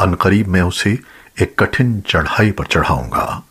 अनकरीब मैं उसे एक कठिन चढ़ाई पर चढ़ाऊँगा।